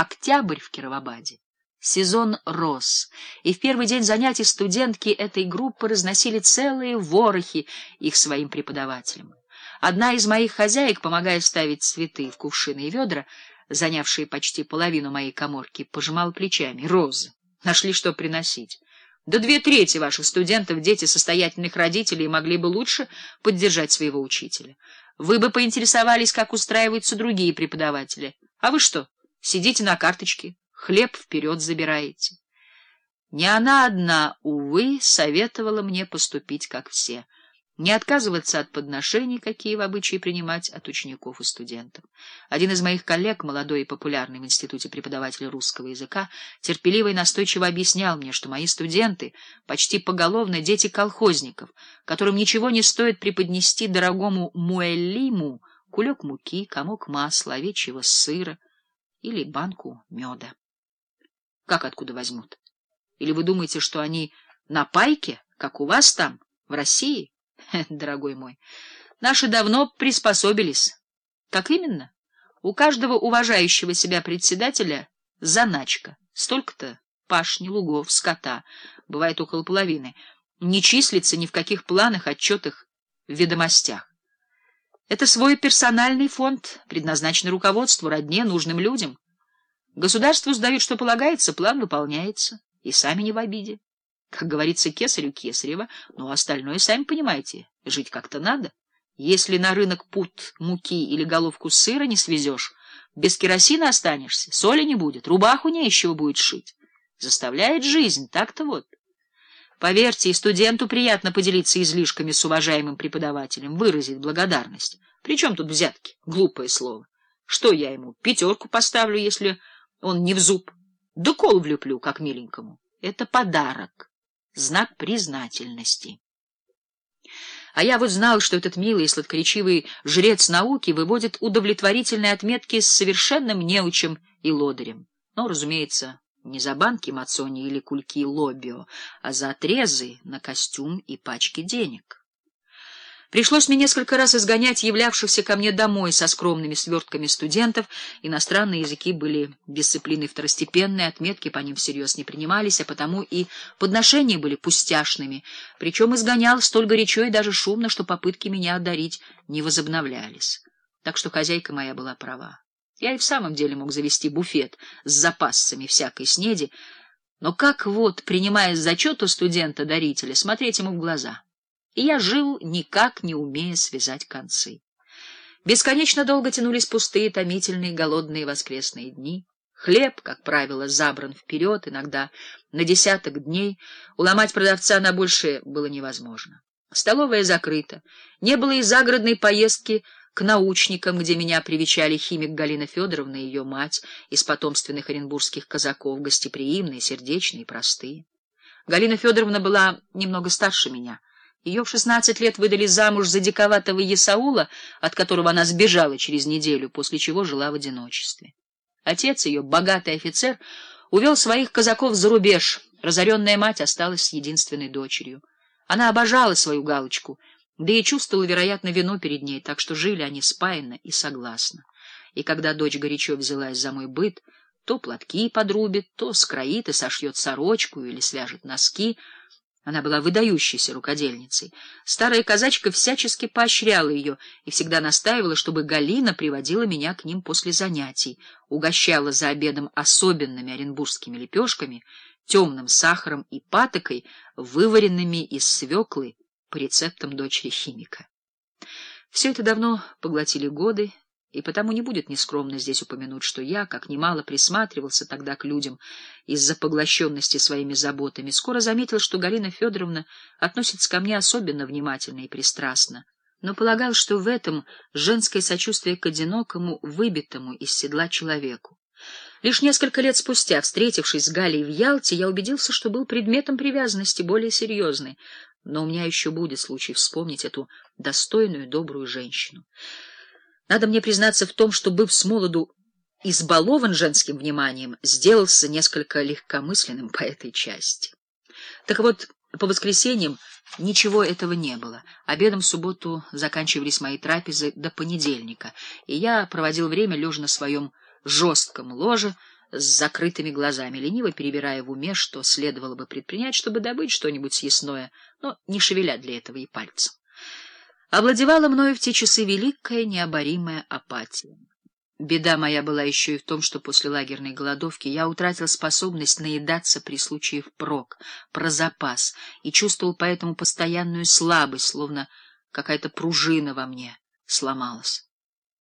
Октябрь в Кировабаде. Сезон рос, и в первый день занятий студентки этой группы разносили целые ворохи их своим преподавателям. Одна из моих хозяек, помогая ставить цветы в кувшины и ведра, занявшие почти половину моей коморки, пожимала плечами. Розы. Нашли, что приносить. Да две трети ваших студентов — дети состоятельных родителей, могли бы лучше поддержать своего учителя. Вы бы поинтересовались, как устраиваются другие преподаватели. А вы что, сидите на карточке? хлеб вперед забираете. Не она одна, увы, советовала мне поступить, как все, не отказываться от подношений, какие в обычае принимать от учеников и студентов. Один из моих коллег, молодой и популярный в институте преподавателя русского языка, терпеливо и настойчиво объяснял мне, что мои студенты почти поголовно дети колхозников, которым ничего не стоит преподнести дорогому муэллиму кулек муки, комок масла, овечьего сыра или банку меда. Как откуда возьмут? Или вы думаете, что они на пайке, как у вас там, в России? Дорогой мой, наши давно приспособились. Как именно? У каждого уважающего себя председателя заначка. Столько-то пашни, лугов, скота, бывает около половины, не числится ни в каких планах, отчетах, ведомостях. Это свой персональный фонд, предназначенный руководству, родне, нужным людям. Государству сдают, что полагается, план выполняется, и сами не в обиде. Как говорится, кесарю кесарева, но остальное, сами понимаете, жить как-то надо. Если на рынок пут муки или головку сыра не свезешь, без керосина останешься, соли не будет, рубаху не из будет шить. Заставляет жизнь, так-то вот. Поверьте, и студенту приятно поделиться излишками с уважаемым преподавателем, выразить благодарность. Причем тут взятки? Глупое слово. Что я ему, пятерку поставлю, если он не в зуб. Да кол влюблю, как миленькому. Это подарок, знак признательности. А я вот знал, что этот милый и сладкоречивый жрец науки выводит удовлетворительные отметки с совершенным неучем и лодырем. Но, разумеется, не за банки мацони или кульки лобио, а за отрезы на костюм и пачки денег. Пришлось мне несколько раз изгонять являвшихся ко мне домой со скромными свертками студентов. Иностранные языки были дисциплиной второстепенной, отметки по ним всерьез не принимались, а потому и подношения были пустяшными. Причем изгонял столь горячо и даже шумно, что попытки меня одарить не возобновлялись. Так что хозяйка моя была права. Я и в самом деле мог завести буфет с запасами всякой снеди, но как вот, принимая зачет у студента-дарителя, смотреть ему в глаза — и я жил, никак не умея связать концы. Бесконечно долго тянулись пустые, томительные, голодные воскресные дни. Хлеб, как правило, забран вперед, иногда на десяток дней. Уломать продавца на большее было невозможно. Столовая закрыта. Не было и загородной поездки к научникам, где меня привечали химик Галина Федоровна и ее мать из потомственных оренбургских казаков, гостеприимные, сердечные, простые. Галина Федоровна была немного старше меня — ее в шестнадцать лет выдали замуж за диковатого Есаула, от которого она сбежала через неделю, после чего жила в одиночестве. Отец ее, богатый офицер, увел своих казаков за рубеж. Разоренная мать осталась с единственной дочерью. Она обожала свою галочку, да и чувствовала, вероятно, вину перед ней, так что жили они спаянно и согласно. И когда дочь горячо взялась за мой быт, то платки подрубит, то скроит и сошьет сорочку или свяжет носки — она была выдающейся рукодельницей. Старая казачка всячески поощряла ее и всегда настаивала, чтобы Галина приводила меня к ним после занятий, угощала за обедом особенными оренбургскими лепешками, темным сахаром и патокой, вываренными из свеклы по рецептам дочери химика. Все это давно поглотили годы, и потому не будет нескромно здесь упомянуть, что я, как немало присматривался тогда к людям из-за поглощенности своими заботами, скоро заметил, что Галина Федоровна относится ко мне особенно внимательно и пристрастно, но полагал, что в этом женское сочувствие к одинокому, выбитому из седла человеку. Лишь несколько лет спустя, встретившись с Галей в Ялте, я убедился, что был предметом привязанности более серьезной, но у меня еще будет случай вспомнить эту достойную, добрую женщину. Надо мне признаться в том, что, быв с молоду избалован женским вниманием, сделался несколько легкомысленным по этой части. Так вот, по воскресеньям ничего этого не было. Обедом в субботу заканчивались мои трапезы до понедельника, и я проводил время лежа на своем жестком ложе, с закрытыми глазами, лениво перебирая в уме, что следовало бы предпринять, чтобы добыть что-нибудь съестное, но не шевеля для этого и пальцем. Овладевала мною в те часы великая необоримая апатия. Беда моя была еще и в том, что после лагерной голодовки я утратил способность наедаться при случае впрок, про запас, и чувствовал поэтому постоянную слабость, словно какая-то пружина во мне сломалась.